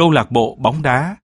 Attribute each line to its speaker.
Speaker 1: câu lạc bộ bóng đá.